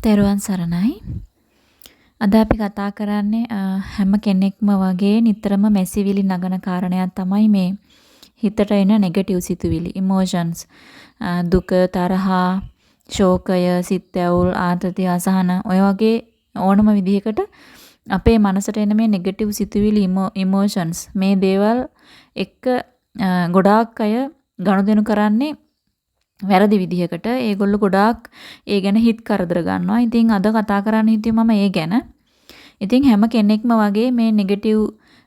තෙරුවන් සරණයි. අද අපි කතා කරන්නේ හැම කෙනෙක්ම වගේ නිතරම මැසිවිලි නගන කාරණයක් තමයි මේ හිතට එන නෙගටිව් සිතුවිලි, ඉමෝෂන්ස්. දුක, තරහා, ශෝකය, සිත් ඇවුල්, ආතතිය, අසහන ඔය වගේ ඕනම විදිහකට අපේ මනසට එන මේ නෙගටිව් සිතුවිලි, ඉමෝෂන්ස් මේ දේවල් එක්ක ගොඩාක් අය ගනුදෙනු කරන්නේ වැරදි විදිහකට ඒගොල්ලෝ ගොඩාක් ඒ ගැන හිත කරදර ගන්නවා. ඉතින් අද කතා කරන්න හිතුවේ මම ඒ ගැන. ඉතින් හැම කෙනෙක්ම වගේ මේ නෙගටිව්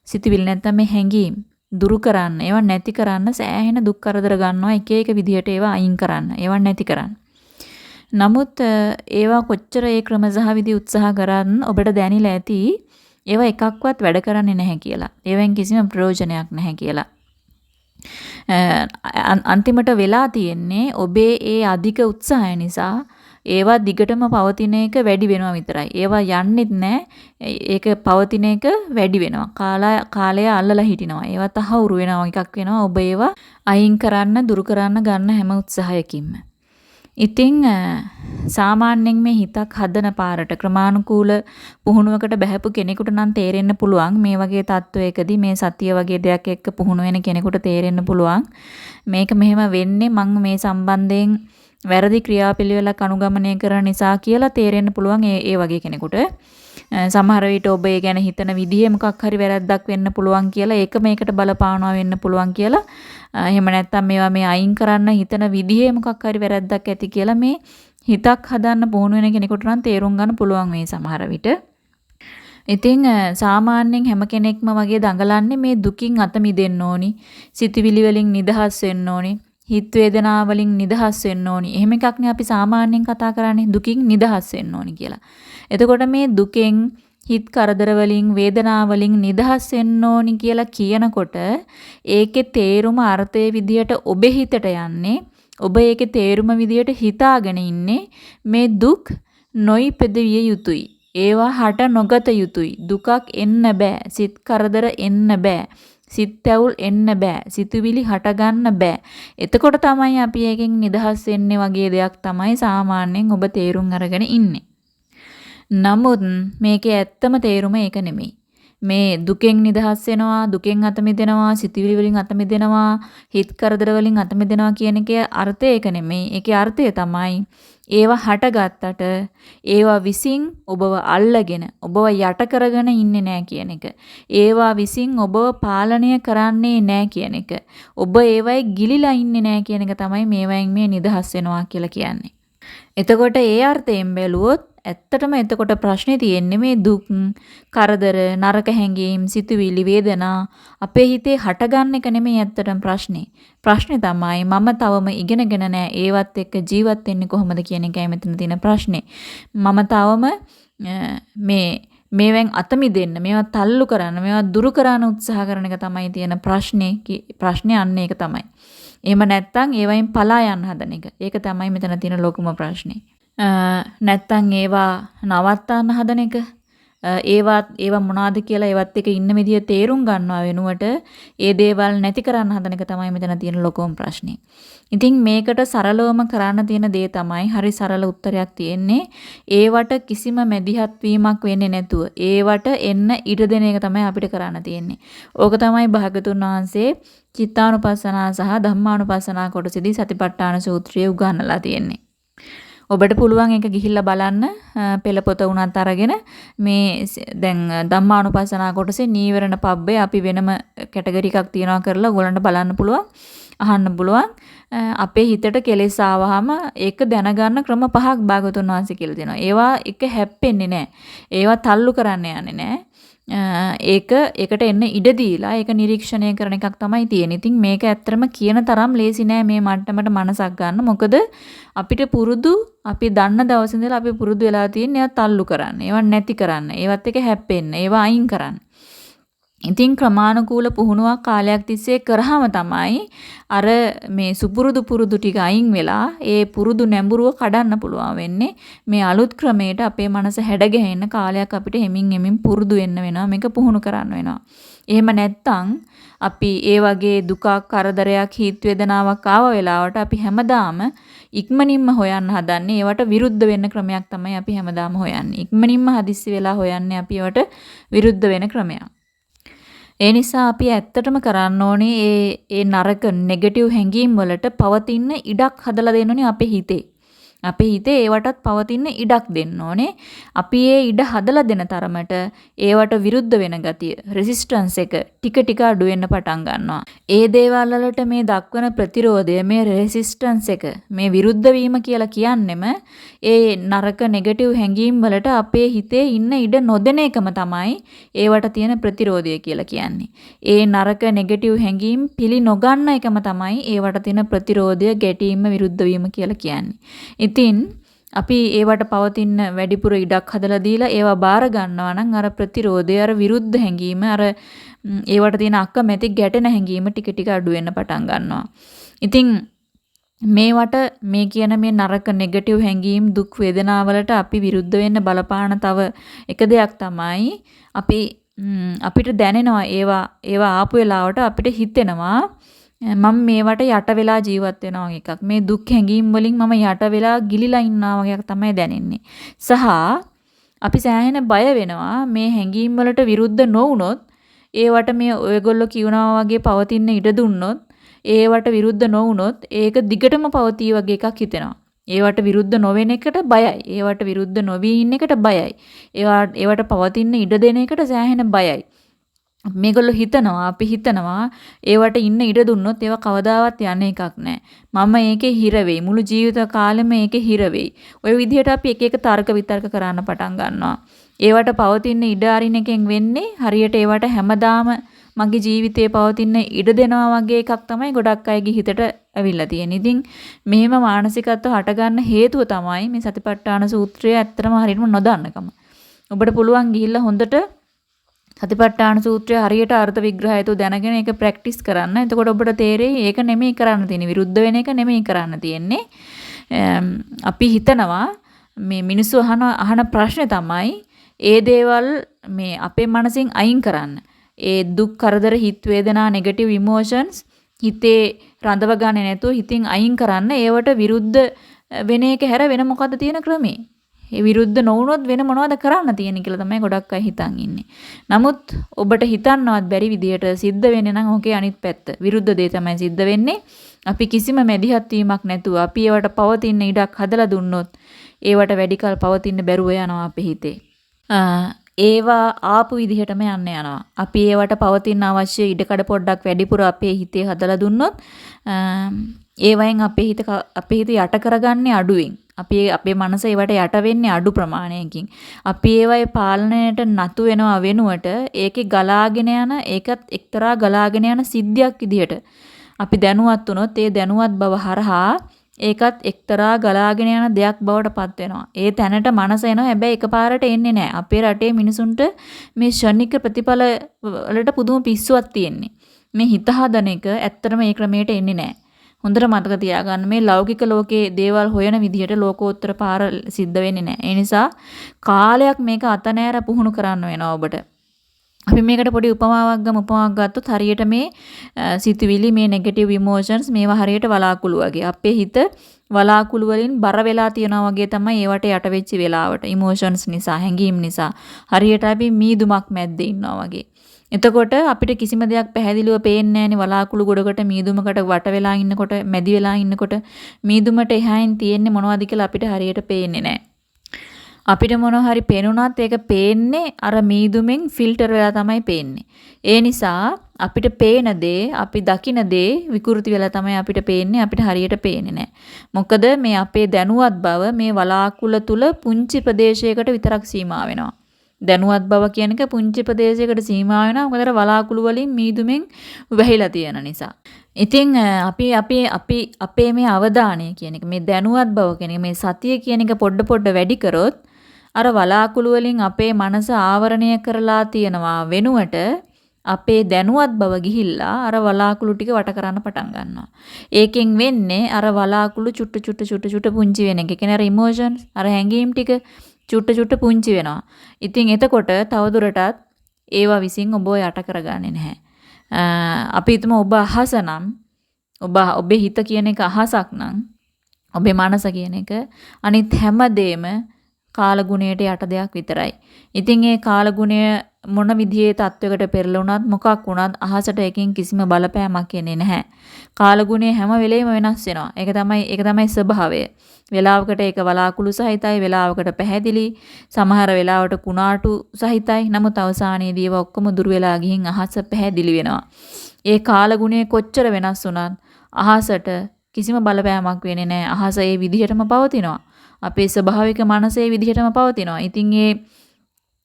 සිතුවිලි නැත්තම් මේ හැඟීම් දුරු කරන්න, ඒවා නැති කරන්න සෑහෙන දුක් කරදර ගන්නවා එක එක විදිහට ඒවා අයින් කරන්න, ඒවා නැති කරන්න. නමුත් ඒවා කොච්චර ඒ ක්‍රම සහ විදි උත්සාහ කරන් ඔබට දැනිලා ඇති ඒවා එකක්වත් වැඩ කරන්නේ නැහැ කියලා. ඒවෙන් කිසිම ප්‍රයෝජනයක් නැහැ කියලා. අන්තිමට වෙලා තියෙන්නේ ඔබේ ඒ අධික උත්සාහය නිසා ඒවා දිගටම පවතින එක වැඩි වෙනවා විතරයි. ඒවා යන්නෙත් නැහැ. ඒක පවතින එක වැඩි වෙනවා. කාලය කාලය අල්ලලා හිටිනවා. ඒවා තහවුරු වෙනවා එකක් වෙනවා. ඔබ ඒවා අයින් කරන්න, දුරු කරන්න ගන්න හැම උත්සාහයකින්ම. ඉතින් සාමාන්‍යයෙන් මේ හිතක් හදන පාරට ක්‍රමානුකූල පුහුණුවකට බහැපු කෙනෙකුට නම් තේරෙන්න පුළුවන් මේ වගේ තත්වයකදී මේ සතිය වගේ දෙයක් එක්ක පුහුණු වෙන කෙනෙකුට තේරෙන්න පුළුවන් මේක මෙහෙම වෙන්නේ මම මේ සම්බන්ධයෙන් වැරදි ක්‍රියාපිළිවෙලක් අනුගමනය කරන නිසා කියලා තේරෙන්න පුළුවන් ඒ ඒ වගේ කෙනෙකුට. සමහර විට ඔබ ඒ ගැන හිතන විදිහේ මොකක් හරි වැරද්දක් වෙන්න පුළුවන් කියලා ඒක මේකට බලපානවා වෙන්න පුළුවන් කියලා එහෙම නැත්නම් මේවා මේ අයින් කරන්න හිතන විදිහේ මොකක් හරි වැරද්දක් ඇති කියලා මේ හිතක් හදන්න පුහුණු වෙන කෙනෙකුට නම් තේරුම් ගන්න පුළුවන් මේ සමහර විට. ඉතින් සාමාන්‍යයෙන් හැම කෙනෙක්ම වගේ දඟලන්නේ මේ දුකින් අත මිදෙන්න ඕනි. සිතවිලි වලින් නිදහස් වෙන්න ඕනි. හිත වේදනා වලින් නිදහස් වෙන්න ඕනි. එහෙම එකක් නේ අපි සාමාන්‍යයෙන් කතා කරන්නේ දුකින් නිදහස් වෙන්න ඕනි කියලා. එතකොට මේ දුකෙන් හිත කරදර වලින් වේදනා වලින් නිදහස් වෙන්න ඕනි කියලා කියනකොට ඒකේ තේරුම අර්ථයේ විදියට ඔබේ හිතට යන්නේ ඔබ ඒකේ තේරුම විදියට හිතාගෙන ඉන්නේ මේ දුක් නොයිපද විය යුතුයි. ඒවා හට නොගත යුතුයි. දුකක් එන්න බෑ. සිත් කරදර එන්න බෑ. සිත් ඇවුල් එන්න බෑ. සිතුවිලි හටගන්න බෑ. එතකොට තමයි අපි එකෙන් නිදහස් වෙන්නේ වගේ දෙයක් තමයි සාමාන්‍යයෙන් ඔබ තේරුම් අරගෙන ඉන්නේ. නමුත් මේකේ ඇත්තම තේරුම ඒක නෙමෙයි. මේ දුකෙන් නිදහස් වෙනවා, දුකෙන් අත මිදෙනවා, සිතුවිලි වලින් අත මිදෙනවා, හිත කරදර වලින් අත මිදෙනවා කියන එකේ අර්ථය ඒක නෙමෙයි. ඒකේ අර්ථය තමයි ඒවා හටගත්තට ඒවා විසින් ඔබව අල්ලගෙන ඔබව යට කරගෙන ඉන්නේ නැහැ කියන එක. ඒවා විසින් ඔබව පාලනය කරන්නේ නැහැ කියන එක. ඔබ ඒවයි ගිලිලා ඉන්නේ නැහැ කියන එක තමයි මේවයින් මේ නිදහස් වෙනවා කියලා කියන්නේ. එතකොට ඒ අර්ථයෙන් බැලුවොත් ඇත්තටම එතකොට ප්‍රශ්නේ තියෙන්නේ මේ දුක්, කරදර, නරක හැඟීම්, සිතුවිලි, වේදනා අපේ හිතේ හටගන්න එක නෙමෙයි ඇත්තටම ප්‍රශ්නේ. ප්‍රශ්නේ තමයි මම තවම ඉගෙනගෙන නැහැ ඒවත් එක්ක ජීවත් වෙන්නේ කොහොමද කියන එකයි මෙතන තියෙන ප්‍රශ්නේ. මම තවම මේ මේවෙන් අත මිදෙන්න මේවා තල්ලු කරන්න මේවා දුරු කරන්න උත්සාහ කරන එක තමයි තියෙන ප්‍රශ්නේ ප්‍රශ්නේ අන්න ඒක තමයි. එහෙම නැත්නම් ඒවයින් පලා යන්න හදන එක. ඒක තමයි මෙතන තියෙන ලොකුම ප්‍රශ්නේ. නැත්තම් ඒවා නවත්තන්න හදන එක ඒවත් ඒවා මොනවාද කියලා ඒවත් එක ඉන්න විදිය තේරුම් ගන්නවා වෙනුවට ඒ දේවල් නැති කරන්න හදන එක තමයි මෙතන තියෙන ලොකම ප්‍රශ්නේ. ඉතින් මේකට සරලවම කරන්න තියෙන දේ තමයි හරි සරල උත්තරයක් තියෙන්නේ. ඒවට කිසිම මැදිහත් වීමක් වෙන්නේ නැතුව ඒවට එන්න ඉඩ දෙන එක තමයි අපිට කරන්න තියෙන්නේ. ඕක තමයි භාගතුන් වහන්සේ චිත්තානුපස්සනා සහ ධම්මානුපස්සනා කොටසදී සතිපට්ඨාන සූත්‍රයේ උගන්වලා තියෙන්නේ. ඔබට පුළුවන් ඒක ගිහිල්ලා බලන්න පෙළ පොත උනත් අරගෙන මේ දැන් ධම්මානුපස්සනා කොටසේ නීවරණ පබ්බේ අපි වෙනම කැටගරි එකක් තියනවා කරලා ඔයගලන්ට බලන්න පුළුවන් අහන්න පුළුවන් අපේ හිතට කෙලෙස් ආවහම ඒක දැනගන්න ක්‍රම පහක් භාගතුන් වහන්සේ කියලා දෙනවා. ඒවා එක හැප්පෙන්නේ නැහැ. ඒවා තල්ලු කරන්න යන්නේ නැහැ. ඒක ඒකට එන්න ඉඩ දීලා ඒක නිරීක්ෂණය කරන එකක් තමයි තියෙන්නේ. ඉතින් මේක ඇත්තරම කියන තරම් ලේසි නෑ මේ මට්ටමට මනසක් ගන්න. මොකද අපිට පුරුදු අපි දන්න දවස් ඉඳලා අපි පුරුදු වෙලා තියෙන ඒවා තල්ලු කරන්න. ඒවා නැති කරන්න. ඒවත් එක හැප්පෙන්න. ඒවා අයින් කරන්න. ඉතින් ක්‍රමානුකූල පුහුණුවක් කාලයක් තිස්සේ කරාම තමයි අර මේ සුපුරුදු පුරුදු ටික අයින් වෙලා ඒ පුරුදු නැඹුරුව කඩන්න පුළුවන් වෙන්නේ මේ අලුත් ක්‍රමයට අපේ මනස හැඩගැහෙන්න කාලයක් අපිට හෙමින් හෙමින් පුරුදු වෙන්න වෙනවා මේක පුහුණු කරන්න වෙනවා. එහෙම නැත්තම් අපි ඒ වගේ දුකක් කරදරයක් හිත වේදනාවක් ආව වෙලාවට අපි හැමදාම ඉක්මනින්ම හොයන්න හදන්නේ ඒවට විරුද්ධ වෙන්න ක්‍රමයක් තමයි අපි හැමදාම හොයන්නේ. ඉක්මනින්ම හදිස්සි වෙලා හොයන්නේ අපි ඒවට විරුද්ධ වෙන ක්‍රමයක්. ඒ නිසා අපි ඇත්තටම කරන්න ඕනේ ඒ ඒ නරක නෙගටිව් හැඟීම් වලට පවතින ඉඩක් හදලා දෙන්න ඕනේ අපේ හිතේ. අපේ හිතේ ඒවටත් පවතින ඉඩක් දෙන්න ඕනේ. අපි ඒ ඉඩ හදලා දෙන තරමට ඒවට විරුද්ධ වෙන ගතිය, රෙසිස්ටන්ස් එක ටික ටික අඩු වෙන්න පටන් ගන්නවා. ඒ දේවල් වලට මේ දක්වන ප්‍රතිරෝධය, මේ රෙසිස්ටන්ස් එක, මේ විරුද්ධ වීම කියලා කියන්නෙම ඒ නරක නෙගටිව් හැඟීම් වලට අපේ හිතේ ඉන්න ඉඩ නොදෙන එකම තමයි ඒවට තියෙන ප්‍රතිරෝධය කියලා කියන්නේ. ඒ නරක නෙගටිව් හැඟීම් පිළි නොගන්න එකම තමයි ඒවට තියෙන ප්‍රතිරෝධය, ගැටීම, විරුද්ධ වීම කියලා කියන්නේ. ඉතින් අපි ඒවට පවතින වැඩිපුර ඉඩක් හදලා දීලා ඒවා බාර ගන්නවා නම් අර ප්‍රතිරෝධය අර විරුද්ධ හැඟීම අර ඒවට තියෙන අකමැති ගැටෙන හැඟීම ටික ටික අඩු වෙන්න පටන් ගන්නවා. ඉතින් මේවට මේ කියන මේ නරක නෙගටිව් හැඟීම් දුක් වේදනාවලට අපි විරුද්ධ වෙන්න බලපාන තව එක දෙයක් තමයි අපි අපිට දැනෙනවා ඒවා ඒවා ආපු වෙලාවට අපිට හිතෙනවා මම මේවට යට වෙලා ජීවත් වෙනවා එකක්. මේ දුක් හැඟීම් වලින් මම යට වෙලා ගිලිලා ඉන්නවා වගේ තමයි දැනෙන්නේ. සහ අපි සෑහෙන බය වෙනවා මේ හැඟීම් වලට විරුද්ධ නොවුනොත් ඒවට මේ ඔයගොල්ලෝ කියනවා වගේ පවතින ඉඩ දුන්නොත් ඒවට විරුද්ධ නොවුනොත් ඒක දිගටම පවතී වගේ එකක් හිතෙනවා. ඒවට විරුද්ධ නොවෙන එකට බයයි. ඒවට විරුද්ධ නොවී ඉන්න එකට බයයි. ඒවා ඒවට පවතින ඉඩ දෙන එකට සෑහෙන බයයි. මේගොල්ලෝ හිතනවා අපි හිතනවා ඒවට ඉන්න ඉඩ දුන්නොත් ඒවා කවදාවත් යන්නේ එකක් නැහැ. මම ඒකේ හිර වෙයි. මුළු ජීවිත කාලෙම ඒකේ හිර වෙයි. ওই විදිහට අපි එක එක තර්ක විතර්ක කරන්න පටන් ගන්නවා. ඒවට පවතින ඉඩ අරින එකෙන් වෙන්නේ හරියට ඒවට හැමදාම මගේ ජීවිතේ පවතින ඉඩ දෙනවා වගේ එකක් තමයි ගොඩක් අයගේ හිතට ඇවිල්ලා තියෙන්නේ. ඉතින් මෙහෙම මානසිකත්ව හටගන්න හේතුව තමයි මේ සතිපට්ඨාන සූත්‍රය ඇත්තටම හරියටම නොදන්නකම. ඔබට පුළුවන් ගිහිල්ලා හොඳට සතිපට්ඨාන සූත්‍රය හරියට අර්ථ විග්‍රහය තු දැනගෙන ඒක ප්‍රැක්ටිස් කරන්න. එතකොට ඔබට තේරෙයි ඒක නෙමෙයි කරන්න තියෙන්නේ. විරුද්ධ වෙන එක නෙමෙයි කරන්න තියෙන්නේ. අපි හිතනවා මේ මිනිස්සු අහන අහන ප්‍රශ්නේ තමයි ඒ දේවල් මේ අපේ මනසින් අයින් කරන්න. ඒ දුක් කරදර හිත වේදනා නෙගටිව් ඉමෝෂන්ස් හිතේ රඳව ගන්නේ නැතුව හිතින් අයින් කරන්න ඒවට විරුද්ධ වෙන එක හැර වෙන මොකද්ද තියෙන ක්‍රමේ? ඒ විරුද්ධ නොවුනොත් වෙන මොනවද කරන්න තියෙන්නේ කියලා තමයි ගොඩක් අය හිතන් ඉන්නේ. නමුත් ඔබට හිතන්නවත් බැරි විදියට සිද්ධ වෙන්නේ නම් ඕකේ අනිත් පැත්ත. විරුද්ධ දේ තමයි සිද්ධ වෙන්නේ. අපි කිසිම මැදිහත් වීමක් නැතුව අපි ඒවට පවතින ඉඩක් හදලා දුන්නොත් ඒවට වැඩි කල පවතින්න බැරුව යනවා අපේ හිතේ. ඒවා ආපු විදිහටම යන්න යනවා. අපි ඒවට පවතින අවශ්‍ය ඉඩකඩ පොඩ්ඩක් වැඩිපුර අපේ හිතේ හදලා දුන්නොත් ඒවයින් අපේ හිත අපේ හිත යට කරගන්නේ අඩුවෙන්. අපි අපේ මනස ඒවට යට වෙන්නේ අඩු ප්‍රමාණයකින්. අපි ඒවයේ පාලනයට නතු වෙනවා වෙනුවට ඒකේ ගලාගෙන යන ඒකත් එක්තරා ගලාගෙන යන සිද්ධියක් විදිහට අපි දැනුවත් වුණොත් ඒ දැනුවත් බව හරහා ඒකත් එක්තරා ගලාගෙන යන දෙයක් බවට පත් වෙනවා. ඒ තැනට මනස එනවා හැබැයි එකපාරට එන්නේ නැහැ. අපේ රටේ මිනිසුන්ට මේ ෂණික ප්‍රතිඵල වලට පුදුම පිස්සුවක් තියෙන්නේ. මේ හිත හදන එක ඇත්තටම ඒ ක්‍රමයට එන්නේ නැහැ. හොඳට මතක තියාගන්න මේ ලෞකික ලෝකයේ දේවල් හොයන විදිහට ලෝකෝත්තර පාර සිද්ධ වෙන්නේ නැහැ. ඒ නිසා කාලයක් මේක අත නෑර පුහුණු කරන්න වෙනවා ඔබට. අපි මේකට පොඩි උපමාවක් ගමු. උපමාවක් ගත්තොත් හරියට මේ සිතුවිලි මේ නෙගටිව් ඉමෝෂන්ස් මේවා හරියට වලාකුළු වගේ. අපේ හිත වලාකුළු වලින් බර වෙලා තියනවා වගේ තමයි ඒවට යට වෙච්ච වෙලාවට ඉමෝෂන්ස් නිසා හැඟීම් නිසා හරියට අපි මීදුමක් මැද්දේ ඉන්නවා වගේ. එතකොට අපිට කිසිම දෙයක් පැහැදිලිව පේන්නේ නැහෙනි වලාකුළු ගොඩකට මීදුමකට වට වෙලා ඉන්නකොට මැදි වෙලා ඉන්නකොට මීදුමට එහායින් තියෙන්නේ මොනවද කියලා අපිට හරියට පේන්නේ නැහැ. අපිට මොන හරි පේනුණත් ඒක පේන්නේ අර මීදුමෙන් ෆිල්ටර් වෙලා තමයි පේන්නේ. ඒ නිසා අපිට පේන දේ අපි දකින දේ විකෘති වෙලා තමයි අපිට පේන්නේ අපිට හරියට පේන්නේ නැහැ. මොකද මේ අපේ දැනුවත් බව මේ වලාකුළ තුල පුංචි ප්‍රදේශයකට විතරක් සීමා වෙනවා. දැනුවත් බව කියන එක පුංචි ප්‍රදේශයකට සීමා වෙනවා. මොකද වලාකුළු වලින් මීදුමෙන් වැහිලා තියෙන නිසා. ඉතින් අපි අපි අපි අපේ මේ අවධානය කියන එක මේ දැනුවත් බව කියන මේ සතිය කියන එක පොඩ පොඩ වැඩි කරොත් අර වලාකුළු වලින් අපේ මනස ආවරණය කරලා තියෙනවා වෙනුවට අපේ දැනුවත් බව ගිහිල්ලා අර වලාකුළු ටික වට කරන්න පටන් ගන්නවා. ඒකෙන් වෙන්නේ අර වලාකුළු චුට්ටු චුට්ටු චුට්ටු චුට්ටු පුංචි වෙන එක. ඒ කියන්නේ අර ඉමෝෂන්ස් අර හැඟීම් ටික චුට්ට චුට්ට පුංචි වෙනවා. ඉතින් එතකොට තවදුරටත් ඒවා විසින් ඔබව යට කරගන්නේ නැහැ. අපි හිතමු ඔබ අහස නම් ඔබ ඔබේ හිත කියන එක අහසක් නම් ඔබේ මනස කියන එක අනිත් හැමදේම කාලගුණයට යට දෙයක් විතරයි. ඉතින් ඒ කාලගුණය මොන විදිහේ තත්වයකට පෙරළුණත් මොකක් වුණත් අහසට එකකින් කිසිම බලපෑමක් එන්නේ නැහැ. කාලගුණය හැම වෙලෙම වෙනස් වෙනවා. ඒක තමයි ඒක තමයි ස්වභාවය. වෙලාවකට ඒක වලාකුළු සහිතයි, වෙලාවකට පැහැදිලි, සමහර වෙලාවට කුණාටු සහිතයි. නමුත් අවසානයේදී ඒවා ඔක්කොම දුර වෙලා ගිහින් අහස පැහැදිලි වෙනවා. ඒ කාලගුණය කොච්චර වෙනස් වුණත් අහසට කිසිම බලපෑමක් වෙන්නේ නැහැ. අහස ඒ විදිහටම පවතිනවා. අපේ ස්වභාවික මනසේ විදිහටම පවතිනවා. ඉතින් ඒ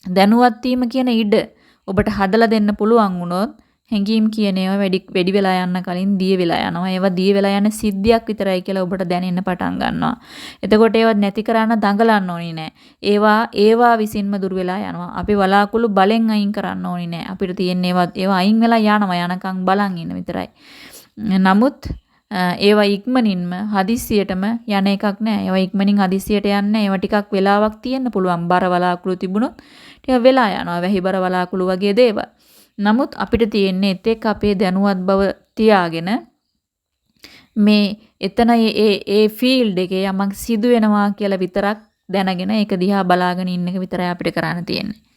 දැනුවත් වීම කියන ඉඩ ඔබට හදලා දෙන්න පුළුවන් වුණොත් හැඟීම් කියන ඒවා වැඩි වැඩි වෙලා යන්න කලින් දිය වෙලා යනවා. ඒවා දිය වෙලා යන සිද්ධියක් විතරයි කියලා ඔබට දැනෙන්න පටන් ගන්නවා. එතකොට ඒවා නැති කරන්න දඟලන්න ඕනි නෑ. ඒවා ඒවා විසින්ම දුර වෙලා යනවා. අපි වලාකුළු බලෙන් අයින් කරන්න ඕනි නෑ. අපිට තියෙන ඒවා ඒවා අයින් වෙලා යනවා. යනකම් බලන් ඉන්න විතරයි. නමුත් ඒවා ඉක්මනින්ම හදිස්සියටම යන එකක් නෑ. ඒවා ඉක්මනින් හදිස්සියට යන්නේ ඒවා ටිකක් වෙලාවක් තියෙන්න පුළුවන්. බර වලාකුළු තිබුණොත් ටිකක් වෙලා යනවා. වැහි බර වලාකුළු වගේ දේවල්. නමුත් අපිට තියෙන්නේ එතෙක් අපේ දැනුවත් බව තියාගෙන මේ එතන ඒ ඒ ෆීල්ඩ් එකේ යමක් සිදු වෙනවා කියලා විතරක් දැනගෙන ඒක දිහා බලාගෙන ඉන්න එක විතරයි අපිට කරන්න තියෙන්නේ.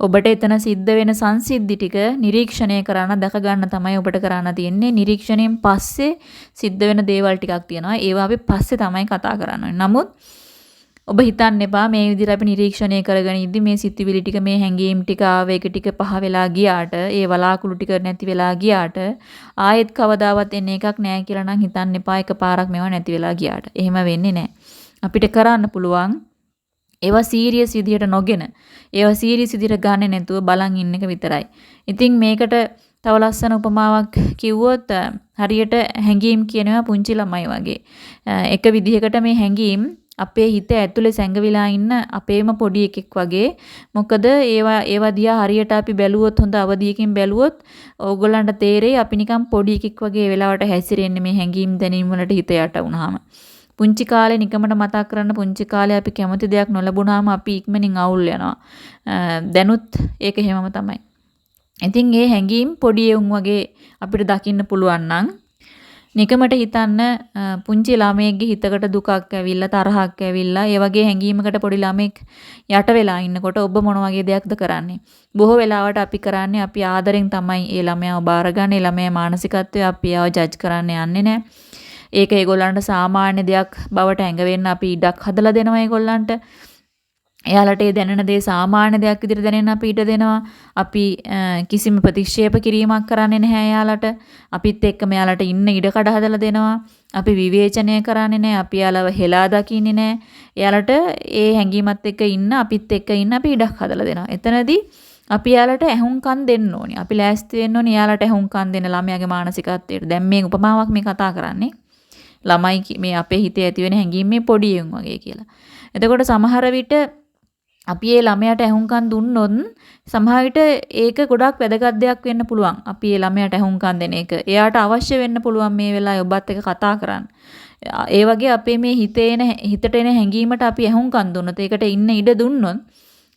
ඔබට එතන සිද්ධ වෙන සංසිද්ධි ටික නිරීක්ෂණය කරන්න දැක ගන්න තමයි ඔබට කරන්න තියෙන්නේ. නිරීක්ෂණයෙන් පස්සේ සිද්ධ වෙන දේවල් ටිකක් තියෙනවා. ඒවා අපි පස්සේ තමයි කතා කරන්න නමුත් ඔබ හිතන්න එපා මේ විදිහට අපි නිරීක්ෂණය කරගෙන ඉද්දි මේ සිතුවිලි ටික මේ හැඟීම් ටික ආවේග ටික පහ වෙලා ගියාට ඒ වලාකුළු ටික නැති වෙලා ගියාට ආයෙත් කවදාවත් එන්නේ එකක් නෑ කියලා නම් හිතන්න එපා එකපාරක් මේවා නැති වෙලා ගියාට. එහෙම වෙන්නේ නෑ. අපිට කරන්න පුළුවන් ඒවා සීරියස් විදිහට නොගෙන ඒවා සීරියස් විදිහට ගන්නෙ නැතුව බලන් ඉන්න එක විතරයි. ඉතින් මේකට තව ලස්සන උපමාවක් කිව්වොත් හරියට හැඟීම් කියනවා පුංචි ළමයි වගේ. එක විදිහකට මේ හැඟීම් අපේ හිත ඇතුලේ සැඟවිලා ඉන්න අපේම පොඩි එකෙක් වගේ. මොකද ඒවා ඒවා දිහා හරියට අපි බැලුවොත් හොඳ අවධියකින් බැලුවොත් ඕගොල්ලන්ට තේරෙයි අපි නිකන් පොඩි එකෙක් වගේ වෙලාවට හැසිරෙන්නේ මේ හැඟීම් දැනීම් වලට හිත යට වුනහම. පුංචි කාලේ නිකමට මතක් කරන්න පුංචි කාලේ අපි කැමති දෙයක් නොලැබුණාම අපි ඉක්මනින් අවුල් වෙනවා. දැනුත් ඒක හැමම තමයි. ඉතින් ඒ හැඟීම් පොඩි එවුන් වගේ අපිට දකින්න පුළුවන් නම් නිකමට හිතන්න පුංචි ළමයෙක්ගේ හිතකට දුකක් ඇවිල්ලා තරහක් ඇවිල්ලා ඒ වගේ හැඟීමකට පොඩි ළමෙක් යට වෙලා ඉන්නකොට ඔබ මොන වගේ දෙයක්ද කරන්නේ බොහෝ වෙලාවට අපි කරන්නේ අපි ආදරෙන් තමයි ඒ ළමයාව බාරගන්නේ ළමයා මානසිකත්වය අපි ආව ජජ් කරන්න යන්නේ නැහැ ඒක ඒගොල්ලන්ට සාමාන්‍ය දෙයක් බවට ඇඟවෙන්න අපි ඉඩක් හදලා දෙනවා ඒගොල්ලන්ට. එයාලට ඒ දැනෙන දේ සාමාන්‍ය දෙයක් විදිහට දැනෙන්න අපි ඉඩ දෙනවා. අපි කිසිම ප්‍රතික්ෂේප කිරීමක් කරන්නේ නැහැ එයාලට. අපිත් එක්කම එයාලට ඉන්න ඉඩ කඩ හදලා දෙනවා. අපි විවේචනය කරන්නේ නැහැ. අපි එයාලව හෙලා දකින්නේ නැහැ. එයාලට ඒ හැඟීමත් එක්ක ඉන්න අපිත් එක්ක ඉන්න අපි ඉඩක් හදලා දෙනවා. එතනදී අපි යාලට ඇහුම්කන් දෙන්න ඕනි. අපි ලෑස්ති වෙන්න ඕනි යාලට ඇහුම්කන් දෙන්න ළමයාගේ මානසිකත්වයට. දැන් මේ උපමාවක් මේ කතා කරන්නේ. ළමයි මේ අපේ හිතේ ඇති වෙන හැඟීම් මේ පොඩි එවුන් වගේ කියලා. එතකොට සමහර විට අපි ඒ ළමයාට ඇහුම්කන් දුන්නොත් සමහර විට ඒක ගොඩක් වැදගත් දෙයක් වෙන්න පුළුවන්. අපි ඒ ළමයාට ඇහුම්කන් දෙන එක. එයාට අවශ්‍ය වෙන්න පුළුවන් මේ වෙලාවේ ඔබත් එක්ක කතා කරන්න. ඒ වගේ අපේ මේ හිතේ එන හිතට එන හැඟීමට අපි ඇහුම්කන් දුන්නොත් ඒකට ඉන්න ඉඩ දුන්නොත්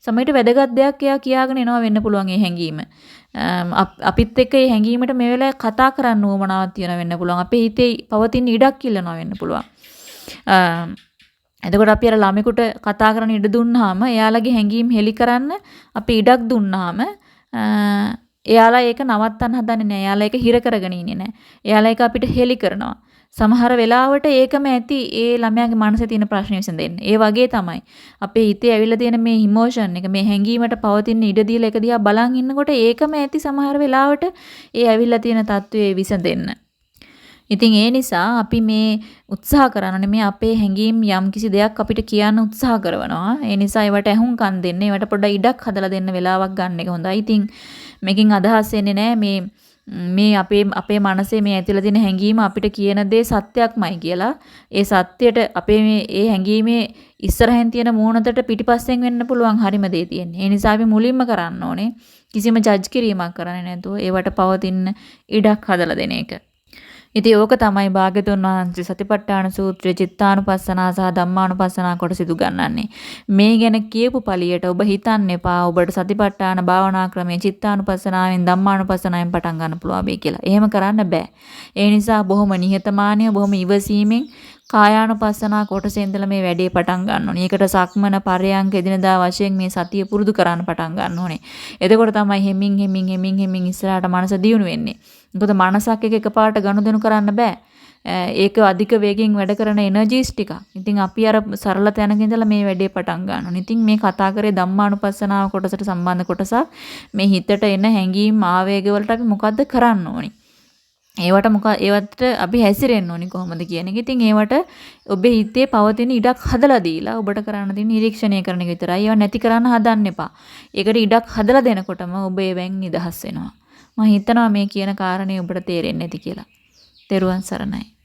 සමහරට වැදගත් දෙයක් එයා කියාගෙන එනවා වෙන්න පුළුවන් ඒ හැඟීම. අපිත් එක්ක මේ හැඟීමට මේ වෙලාවේ කතා කරන්න උවමනාවක් තියෙන වෙන්න පුළුවන්. අපේ හිතේ පවතින ඉඩක් ඉල්ලනවා වෙන්න පුළුවන්. එතකොට අපි අර ළමෙකුට කතා කරන්න ඉඩ දුන්නාම එයාලගේ හැඟීම් හෙලි කරන්න අපි ඉඩක් දුන්නාම එයාලා ඒක නවත්තන්න හදන්නේ නැහැ. එයාලා ඒක හිර කරගෙන ඉන්නේ නැහැ. එයාලා ඒක අපිට හෙලි කරනවා. සමහර වෙලාවට ඒකම ඇති ඒ ළමයාගේ මනසේ තියෙන ප්‍රශ්න විසඳෙන්න. ඒ වගේ තමයි. අපේ හිතේ ඇවිල්ලා තියෙන මේ ඉමෝෂන් එක මේ හැඟීමට පවතින ඉඩ දීලා එක දිහා බලන් ඉන්නකොට ඒකම ඇති සමහර වෙලාවට ඒ ඇවිල්ලා තියෙන தત્ත්වයේ විසඳෙන්න. ඉතින් ඒ නිසා අපි මේ උත්සාහ කරනනේ මේ අපේ හැඟීම් යම් කිසි දෙයක් අපිට කියන්න උත්සාහ කරනවා. ඒ නිසා ඒවට ඇහුම්කන් දෙන්න, ඒවට පොඩ්ඩක් ඉඩක් හදලා දෙන්න වෙලාවක් ගන්න එක හොඳයි. ඉතින් මේකෙන් අදහස් වෙන්නේ නැහැ මේ මේ අපේ අපේ මනසේ මේ ඇතිලා තියෙන හැඟීම අපිට කියන දේ සත්‍යක්මයි කියලා. ඒ සත්‍යයට අපේ මේ ඒ හැඟීමේ ඉස්සරහින් තියෙන මූණතට පිටිපස්සෙන් වෙන්න පුළුවන් හරිම දේ තියෙන්නේ. ඒ නිසා අපි මුලින්ම කරන්න ඕනේ කිසිම ජජ් කිරීමක් කරන්නේ නැතුව ඒවට පවතින ඉඩක් හදලා දෙන එක. ඉතින් ඕක තමයි භාග්‍යතුන් වහන්සේ සතිපට්ඨාන සූත්‍රයේ චිත්තානුපස්සනා සහ ධම්මානුපස්සනා කොට සිදු ගන්නන්නේ. මේ ගැන කියපු පළියට ඔබ හිතන්න එපා ඔබට සතිපට්ඨාන භාවනා ක්‍රමයේ චිත්තානුපස්සනාවෙන් ධම්මානුපස්සනාවෙන් පටන් ගන්න පුළුවන් වෙයි කියලා. එහෙම කරන්න බෑ. ඒ නිසා බොහොම නිහතමානීව බොහොම ඉවසීමෙන් කායානුපස්සනා කොටසේ ඉඳලා මේ වැඩේ පටන් ගන්න ඕනේ. ඒකට සක්මන පරයන්ක එදිනදා වශයෙන් මේ සතිය පුරුදු කරන්න පටන් ගන්න ඕනේ. එතකොට තමයි හෙමින් හෙමින් හෙමින් හෙමින් ඉස්සරහට මනස දියුණු වෙන්නේ. මොකද මනසක් එක එකපාරට ගනුදෙනු කරන්න බෑ. ඒක අධික වේගෙන් වැඩ කරන එනර්ජිස් ටික. ඉතින් අපි අර සරල තැනක ඉඳලා මේ වැඩේ පටන් ගන්නවා. ඉතින් මේ කතා කරේ ධම්මානුපස්සනාව කොටසට සම්බන්ධ කොටසක්. මේ හිතට එන හැඟීම් ආවේග වලට අපි මොකද්ද කරන්න ඕනේ? ඒවට මොක ඒවට අපි හැසිරෙන්න ඕනි කොහොමද කියන එක. ඉතින් ඒවට ඔබේ හිතේ පවතින ඉඩක් හදලා දීලා ඔබට කරන්න තියෙන නිරීක්ෂණය කරන එක විතරයි. ඒවා නැති කරන්න හදන්න එපා. ඒකට ඉඩක් හදලා දෙනකොටම ඔබ ඒවෙන් නිදහස් වෙනවා. මම හිතනවා මේ කියන කාරණේ ඔබට තේරෙන්නේ නැති කියලා. තෙරුවන් සරණයි.